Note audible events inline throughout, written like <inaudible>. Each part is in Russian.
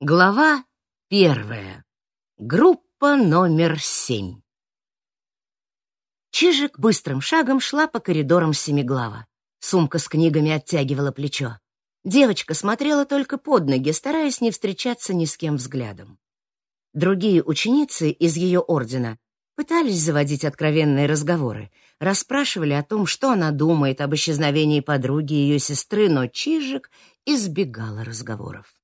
Глава первая. Группа номер семь. Чижик быстрым шагом шла по коридорам Семиглава. Сумка с книгами оттягивала плечо. Девочка смотрела только под ноги, стараясь не встречаться ни с кем взглядом. Другие ученицы из ее ордена пытались заводить откровенные разговоры, расспрашивали о том, что она думает об исчезновении подруги и ее сестры, но Чижик избегала разговоров.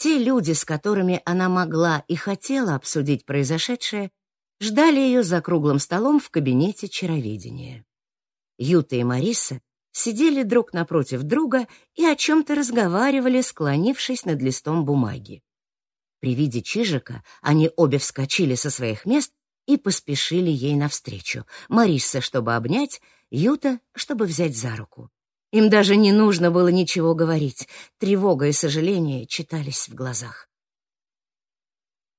Те люди, с которыми она могла и хотела обсудить произошедшее, ждали ее за круглым столом в кабинете чароведения. Юта и Мариса сидели друг напротив друга и о чем-то разговаривали, склонившись над листом бумаги. При виде Чижика они обе вскочили со своих мест и поспешили ей навстречу. Мариса, чтобы обнять, Юта, чтобы взять за руку. Им даже не нужно было ничего говорить. Тревога и сожаление читались в глазах.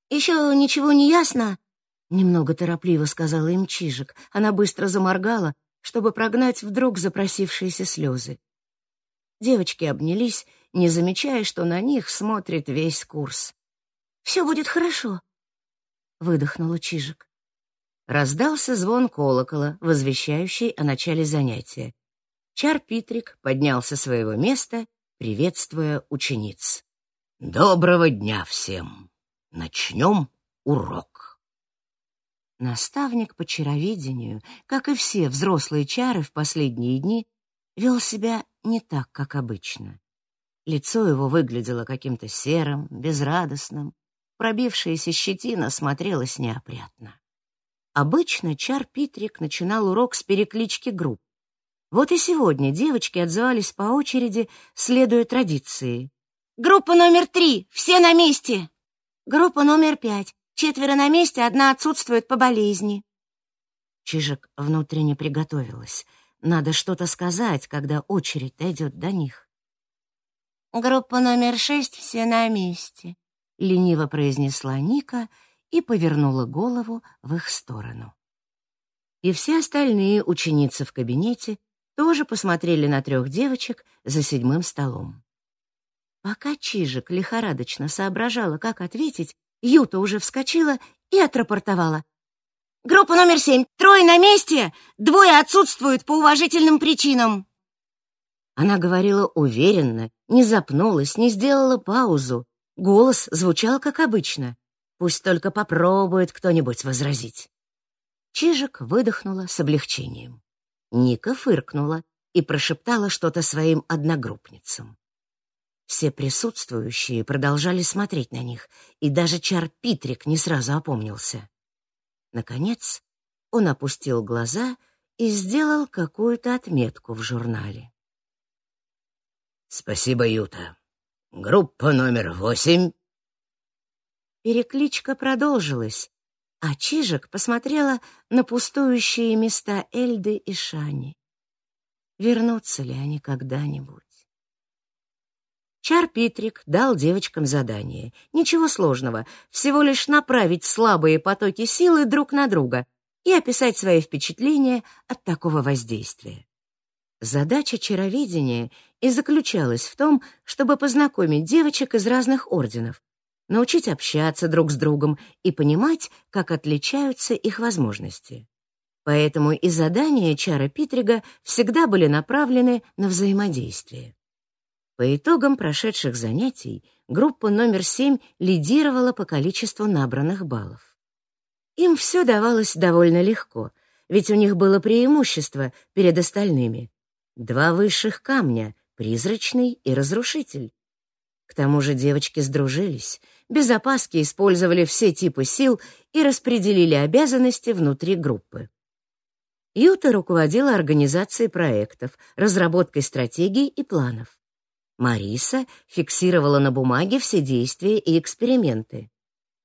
«Еще ничего не ясно?» — немного торопливо сказала им Чижик. Она быстро заморгала, чтобы прогнать вдруг запросившиеся слезы. Девочки обнялись, не замечая, что на них смотрит весь курс. «Все будет хорошо», — выдохнула Чижик. Раздался звон колокола, возвещающий о начале занятия. Чар Питрик поднялся с своего места, приветствуя учениц. «Доброго дня всем! Начнем урок!» Наставник по чаровидению, как и все взрослые чары в последние дни, вел себя не так, как обычно. Лицо его выглядело каким-то серым, безрадостным, пробившаяся щетина смотрелась неопрятно. Обычно Чар Питрик начинал урок с переклички групп. Вот и сегодня девочки отзывались по очереди, следуя традиции. «Группа номер три, все на месте!» «Группа номер пять, четверо на месте, одна отсутствует по болезни». Чижик внутренне приготовилась. Надо что-то сказать, когда очередь дойдет до них. «Группа номер шесть, все на месте», — лениво произнесла Ника и повернула голову в их сторону. И все остальные ученицы в кабинете тоже посмотрели на трех девочек за седьмым столом. Пока Чижик лихорадочно соображала, как ответить, Юта уже вскочила и отрапортовала. «Группа номер семь. Трое на месте, двое отсутствуют по уважительным причинам». Она говорила уверенно, не запнулась, не сделала паузу. Голос звучал как обычно. Пусть только попробует кто-нибудь возразить. Чижик выдохнула с облегчением. Ника фыркнула и прошептала что-то своим одногруппницам. Все присутствующие продолжали смотреть на них, и даже Чар Питрик не сразу опомнился. Наконец, он опустил глаза и сделал какую-то отметку в журнале. «Спасибо, Юта. Группа номер восемь». Перекличка продолжилась, а Чижик посмотрела на пустующие места Эльды и Шани. Вернутся ли они когда-нибудь? Чар Питрик дал девочкам задание. Ничего сложного, всего лишь направить слабые потоки силы друг на друга и описать свои впечатления от такого воздействия. Задача чароведения и заключалась в том, чтобы познакомить девочек из разных орденов, научить общаться друг с другом и понимать, как отличаются их возможности. Поэтому и задания Чара Питрига всегда были направлены на взаимодействие. По итогам прошедших занятий группа номер семь лидировала по количеству набранных баллов. Им все давалось довольно легко, ведь у них было преимущество перед остальными. Два высших камня — призрачный и разрушитель. К тому же девочки сдружились, без опаски использовали все типы сил и распределили обязанности внутри группы. Юта руководила организацией проектов, разработкой стратегий и планов. Мариса фиксировала на бумаге все действия и эксперименты.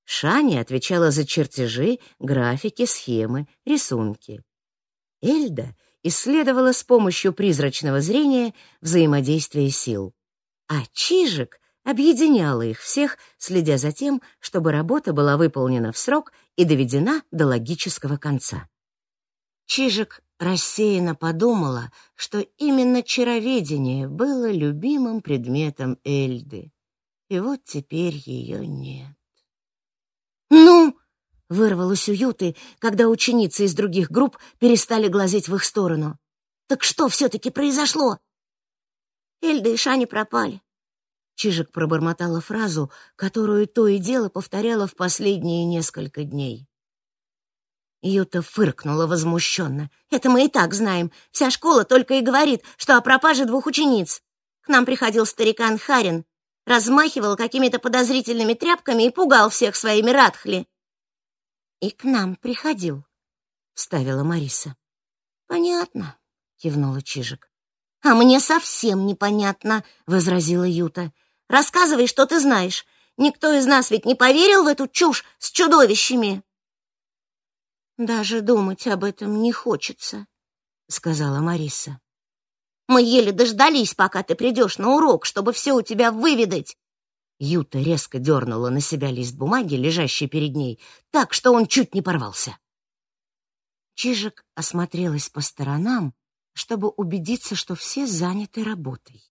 Шани отвечала за чертежи, графики, схемы, рисунки. Эльда исследовала с помощью призрачного зрения взаимодействие сил. А Чижик объединяла их всех, следя за тем, чтобы работа была выполнена в срок и доведена до логического конца. Чижик рассеянно подумала, что именно чароведение было любимым предметом Эльды. и вот теперь ее нет. «Ну!» — вырвалось у Юты, когда ученицы из других групп перестали глазеть в их сторону. «Так что все-таки произошло?» «Эльда и Шани пропали». Чижик пробормотала фразу, которую то и дело повторяла в последние несколько дней. Юта фыркнула возмущенно. «Это мы и так знаем. Вся школа только и говорит, что о пропаже двух учениц. К нам приходил старикан Харин, размахивал какими-то подозрительными тряпками и пугал всех своими радхли. «И к нам приходил», — вставила Мариса. «Понятно», — кивнула Чижик. «А мне совсем непонятно», — возразила Юта. «Рассказывай, что ты знаешь. Никто из нас ведь не поверил в эту чушь с чудовищами». «Даже думать об этом не хочется», — сказала Мариса. «Мы еле дождались, пока ты придешь на урок, чтобы все у тебя выведать. Юта резко дернула на себя лист бумаги, лежащий перед ней, так, что он чуть не порвался. Чижик осмотрелась по сторонам, чтобы убедиться, что все заняты работой.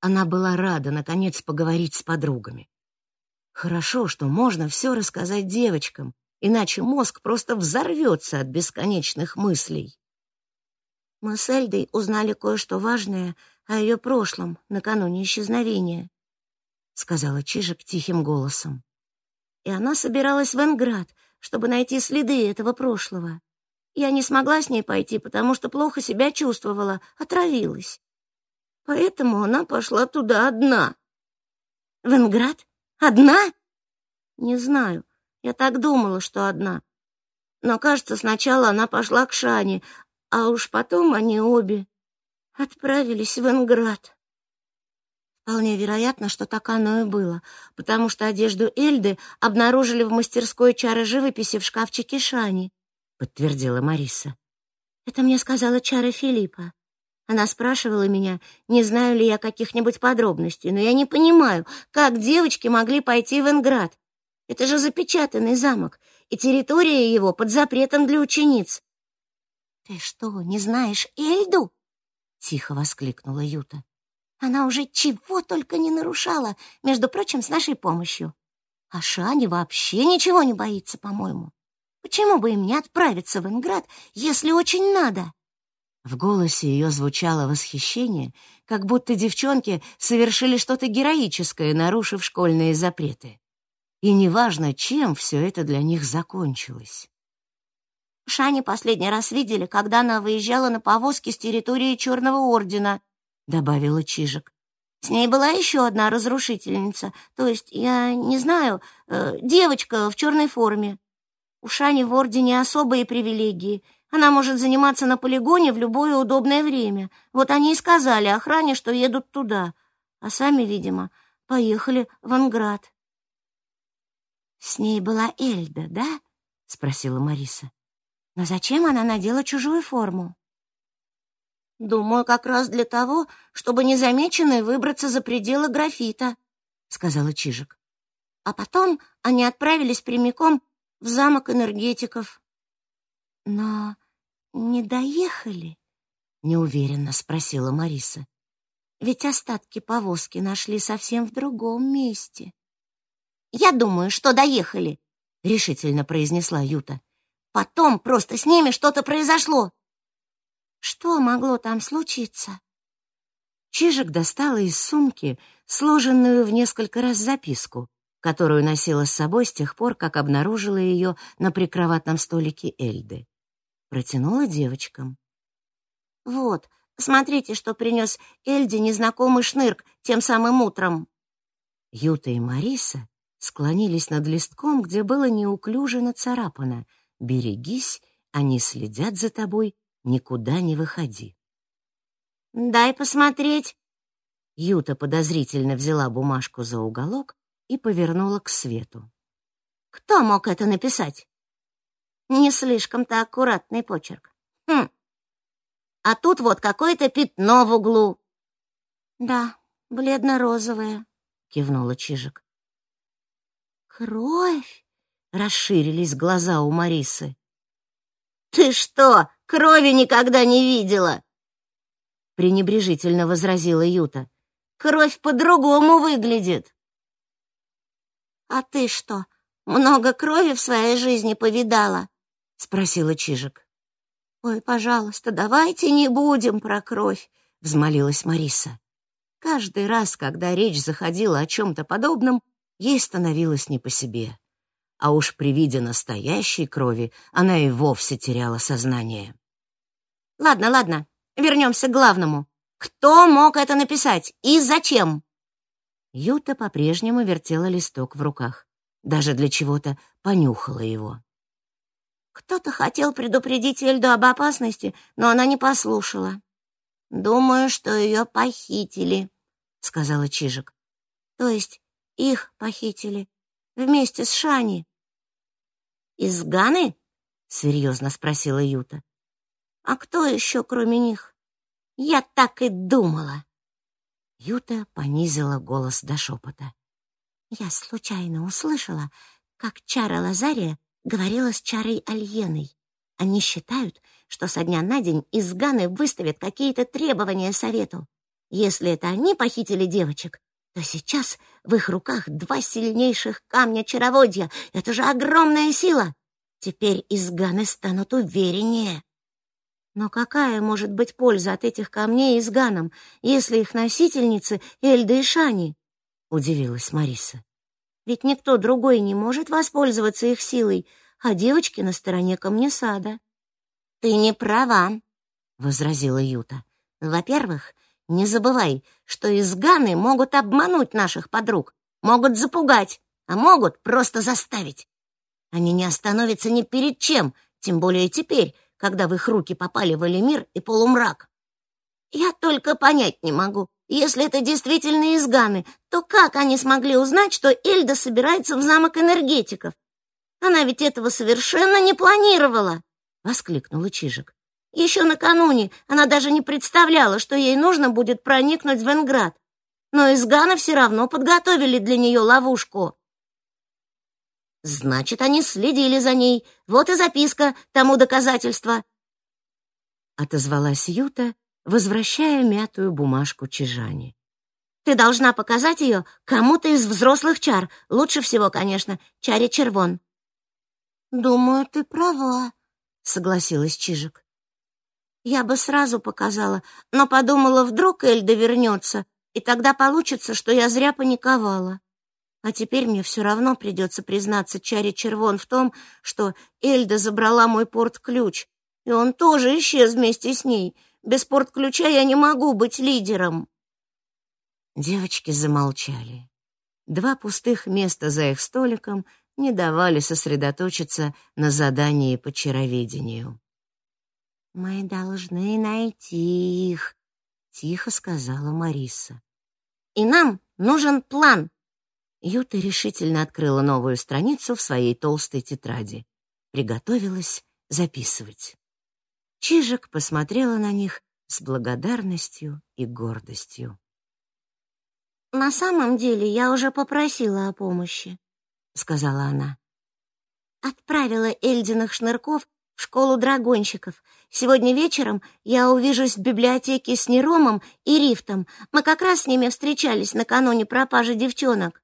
Она была рада, наконец, поговорить с подругами. Хорошо, что можно все рассказать девочкам, иначе мозг просто взорвется от бесконечных мыслей. Мы с Эльдой узнали кое-что важное о ее прошлом накануне исчезновения сказала Чижик тихим голосом. И она собиралась в Энград, чтобы найти следы этого прошлого. Я не смогла с ней пойти, потому что плохо себя чувствовала, отравилась. Поэтому она пошла туда одна. В Энград? Одна? Не знаю. Я так думала, что одна. Но, кажется, сначала она пошла к Шане, а уж потом они обе отправились в Энград. Вполне вероятно, что так оно и было, потому что одежду Эльды обнаружили в мастерской чары живописи в шкафчике Шани, подтвердила Мариса. Это мне сказала чара Филиппа. Она спрашивала меня, не знаю ли я каких-нибудь подробностей, но я не понимаю, как девочки могли пойти в Энград. Это же запечатанный замок, и территория его под запретом для учениц. Ты что, не знаешь Эльду? тихо воскликнула Юта. Она уже чего только не нарушала, между прочим, с нашей помощью. А Шани вообще ничего не боится, по-моему. Почему бы им не отправиться в Инград, если очень надо? В голосе ее звучало восхищение, как будто девчонки совершили что-то героическое, нарушив школьные запреты. И неважно, чем все это для них закончилось. Шани последний раз видели, когда она выезжала на повозке с территории Черного Ордена добавила Чижик. С ней была еще одна разрушительница, то есть, я не знаю, э, девочка в черной форме. У Шани в Ордене особые привилегии. Она может заниматься на полигоне в любое удобное время. Вот они и сказали охране, что едут туда, а сами, видимо, поехали в Анград. «С ней была Эльда, да?» — спросила Мариса. «Но зачем она надела чужую форму?» «Думаю, как раз для того, чтобы незамеченной выбраться за пределы графита», — сказала Чижик. А потом они отправились прямиком в замок энергетиков. «Но не доехали?» — неуверенно спросила Мариса. «Ведь остатки повозки нашли совсем в другом месте». «Я думаю, что доехали», — решительно произнесла Юта. «Потом просто с ними что-то произошло. Что могло там случиться? Чижик достала из сумки сложенную в несколько раз записку, которую носила с собой с тех пор, как обнаружила ее на прикроватном столике Эльды. Протянула девочкам. «Вот, смотрите, что принес Эльде незнакомый шнырк тем самым утром». Юта и Мариса склонились над листком, где было неуклюже нацарапано «Берегись, они следят за тобой Никуда не выходи. Дай посмотреть. Юта подозрительно взяла бумажку за уголок и повернула к свету. Кто мог это написать? Не слишком-то аккуратный почерк. Хм. А тут вот какое-то пятно в углу. Да, бледно-розовое, кивнула Чижик. Кровь! Расширились глаза у Марисы. Ты что, Крови никогда не видела!» пренебрежительно возразила Юта. «Кровь по-другому выглядит!» «А ты что, много крови в своей жизни повидала?» — спросила Чижик. «Ой, пожалуйста, давайте не будем про кровь», — взмолилась Мариса. Каждый раз, когда речь заходила о чем-то подобном, ей становилось не по себе. А уж при виде настоящей крови она и вовсе теряла сознание. «Ладно, ладно, вернемся к главному. Кто мог это написать и зачем?» Юта по-прежнему вертела листок в руках. Даже для чего-то понюхала его. Кто-то хотел предупредить Эльду об опасности, но она не послушала. «Думаю, что ее похитили», — сказала Чижик. «То есть их похитили вместе с Шани». «Из Ганы?» — серьезно спросила Юта. «А кто еще, кроме них?» «Я так и думала». Юта понизила голос до шепота. «Я случайно услышала, как Чара Лазария говорила с Чарой Альеной. Они считают, что со дня на день из Ганы выставят какие-то требования совету. Если это они похитили девочек, то сейчас в их руках два сильнейших камня чароводья. Это же огромная сила. Теперь из Ганы станут увереннее. Но какая может быть польза от этих камней из Ганом, если их носительницы Эльда и Шани? Удивилась Мариса. Ведь никто другой не может воспользоваться их силой, а девочки на стороне камнесада. «Ты не права», — возразила Юта. «Во-первых, не забывай, что изганы могут обмануть наших подруг, могут запугать, а могут просто заставить. Они не остановятся ни перед чем, тем более теперь, когда в их руки попали Валимир и полумрак. Я только понять не могу, если это действительно изганы, то как они смогли узнать, что Эльда собирается в замок энергетиков? Она ведь этого совершенно не планировала!» — воскликнула Чижик. «Еще накануне она даже не представляла, что ей нужно будет проникнуть в Энград. Но из Гана все равно подготовили для нее ловушку». «Значит, они следили за ней. Вот и записка тому доказательство». Отозвалась Юта, возвращая мятую бумажку Чижане. «Ты должна показать ее кому-то из взрослых чар. Лучше всего, конечно, чаре Червон». «Думаю, ты права», — согласилась Чижик. «Я бы сразу показала, но подумала, вдруг Эльда вернется, и тогда получится, что я зря паниковала. А теперь мне все равно придется признаться Чаре Червон в том, что Эльда забрала мой порт-ключ, и он тоже исчез вместе с ней. Без порт-ключа я не могу быть лидером». Девочки замолчали. Два пустых места за их столиком не давали сосредоточиться на задании по чароведению. «Мы должны найти их», — тихо сказала Мариса. «И нам нужен план». Юта решительно открыла новую страницу в своей толстой тетради. Приготовилась записывать. Чижик посмотрела на них с благодарностью и гордостью. «На самом деле я уже попросила о помощи сказала она. Отправила Эльдиных шнырков в школу драгонщиков. Сегодня вечером я увижусь в библиотеке с Неромом и Рифтом. Мы как раз с ними встречались накануне пропажи девчонок.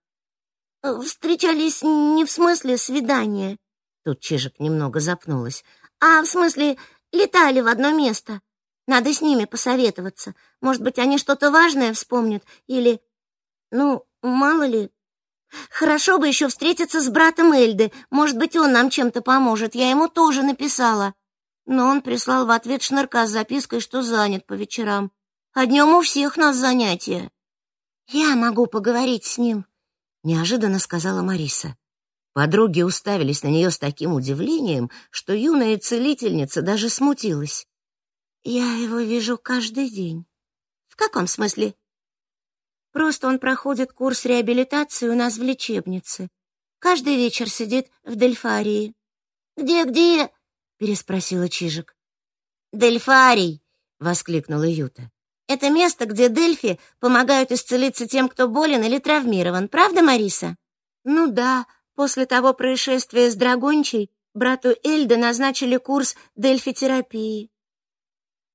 Э, встречались не в смысле свидания. Тут Чижик немного запнулась. А в смысле летали в одно место. Надо с ними посоветоваться. Может быть, они что-то важное вспомнят или... Ну, мало ли, Хорошо бы еще встретиться с братом Эльды. Может быть, он нам чем-то поможет. Я ему тоже написала. Но он прислал в ответ шнырка с запиской, что занят по вечерам. А днем у всех нас занятия. Я могу поговорить с ним, неожиданно сказала Мариса. Подруги уставились на нее с таким удивлением, что юная целительница даже смутилась. Я его вижу каждый день. В каком смысле? Просто он проходит курс реабилитации у нас в лечебнице. Каждый вечер сидит в Дельфарии. «Где-где?» — переспросила Чижик. «Дельфарий!» — воскликнула Юта. «Это место, где Дельфи помогают исцелиться тем, кто болен или травмирован. Правда, Мариса?» «Ну да. После того происшествия с Драгончей брату Эльда назначили курс дельфитерапии.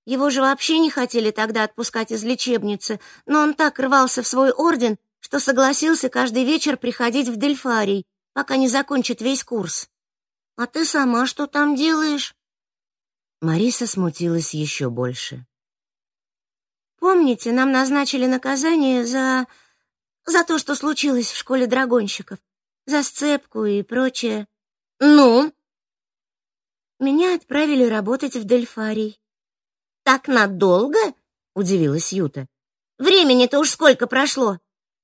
Его же вообще не хотели тогда отпускать из лечебницы, но он так рвался в свой орден, что согласился каждый вечер приходить в Дельфарий, пока не закончит весь курс. А ты сама что там делаешь? Мариса смутилась еще больше. Помните, нам назначили наказание за за то, что случилось в школе драгонщиков, за сцепку и прочее. Ну, меня отправили работать в Дельфарий. Так надолго? удивилась Юта. Времени-то уж сколько прошло.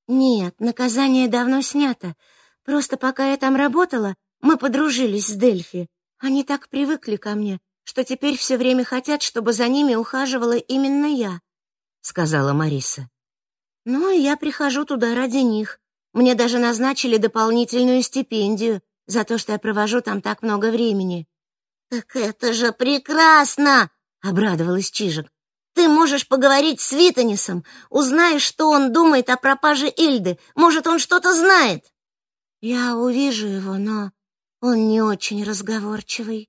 Нет, наказание давно снято. Просто пока я там работала, мы подружились с Дельфи. Они так привыкли ко мне, что теперь все время хотят, чтобы за ними ухаживала именно я, сказала Мариса. Ну, и я прихожу туда ради них. Мне даже назначили дополнительную стипендию за то, что я провожу там так много времени. Так это же прекрасно, обрадовалась Чижик. Ты можешь поговорить с Витанисом, узнаешь, что он думает о пропаже Ильды. Может, он что-то знает. Я увижу его, но он не очень разговорчивый,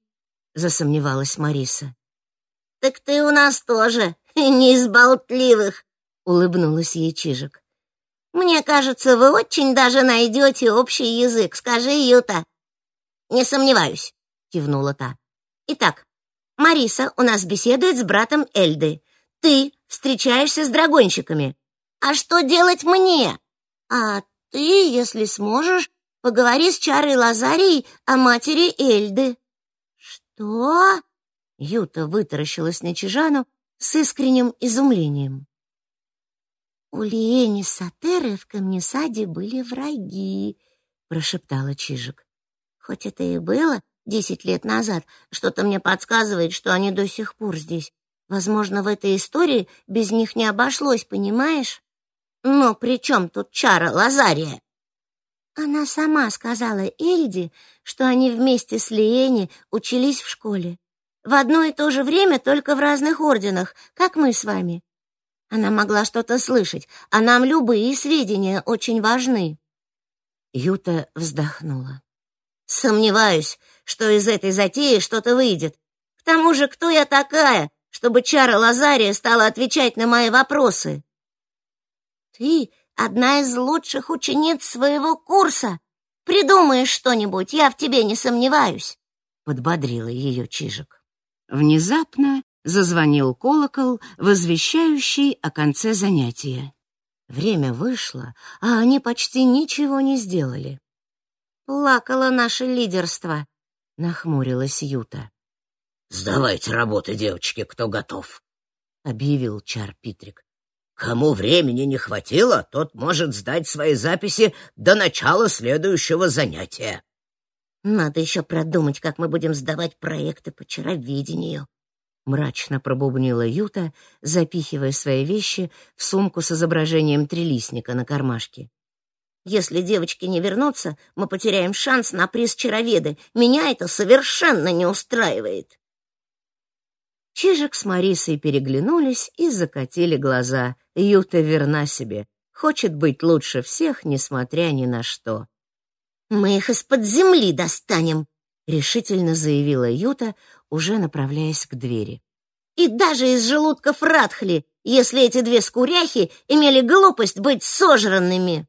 засомневалась Мариса. Так ты у нас тоже <laughs> не из болтливых, улыбнулась ей Чижик. Мне кажется, вы очень даже найдете общий язык. Скажи, Юта. Не сомневаюсь, кивнула та. Итак, Мариса у нас беседует с братом Эльды. Ты встречаешься с драгонщиками. А что делать мне? А ты, если сможешь, поговори с Чарой Лазарией о матери Эльды. Что? Юта вытаращилась на Чижану с искренним изумлением. У Лиени Сатеры в камнесаде были враги, прошептала Чижик. Хоть это и было десять лет назад, что-то мне подсказывает, что они до сих пор здесь. Возможно, в этой истории без них не обошлось, понимаешь? Но при чем тут чара Лазария? Она сама сказала Эльде, что они вместе с Лиени учились в школе. В одно и то же время, только в разных орденах, как мы с вами. Она могла что-то слышать, а нам любые сведения очень важны. Юта вздохнула. Сомневаюсь, что из этой затеи что-то выйдет. К тому же, кто я такая, чтобы Чара Лазария стала отвечать на мои вопросы. Ты одна из лучших учениц своего курса. Придумаешь что-нибудь, я в тебе не сомневаюсь, подбодрила ее Чижик. Внезапно зазвонил колокол, возвещающий о конце занятия. Время вышло, а они почти ничего не сделали. Плакало наше лидерство, нахмурилась Юта. «Сдавайте работы, девочки, кто готов», — объявил Чар Питрик. «Кому времени не хватило, тот может сдать свои записи до начала следующего занятия». «Надо еще продумать, как мы будем сдавать проекты по чароведению», — мрачно пробубнила Юта, запихивая свои вещи в сумку с изображением трилистника на кармашке. Если девочки не вернутся, мы потеряем шанс на приз чароведы. Меня это совершенно не устраивает. Чижик с Марисой переглянулись и закатили глаза. Юта верна себе. Хочет быть лучше всех, несмотря ни на что. «Мы их из-под земли достанем», — решительно заявила Юта, уже направляясь к двери. «И даже из желудков Радхли, если эти две скуряхи имели глупость быть сожранными».